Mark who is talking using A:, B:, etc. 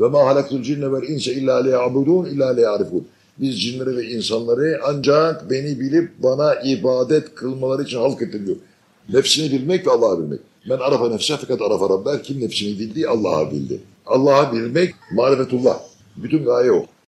A: Ve ma halaktul cinne vel inse illa liya'budun illa liya'rifun. Biz cinleri ve insanları ancak beni bilip bana ibadet kılmaları için halk ediliyor. Nefsini bilmek ve Allah'ı bilmek. Men arafa nefse fakat arafa rabber. Kim nefsini bildi Allah'a bildi. Allah'a bilmek marifetullah. Bütün gaye o.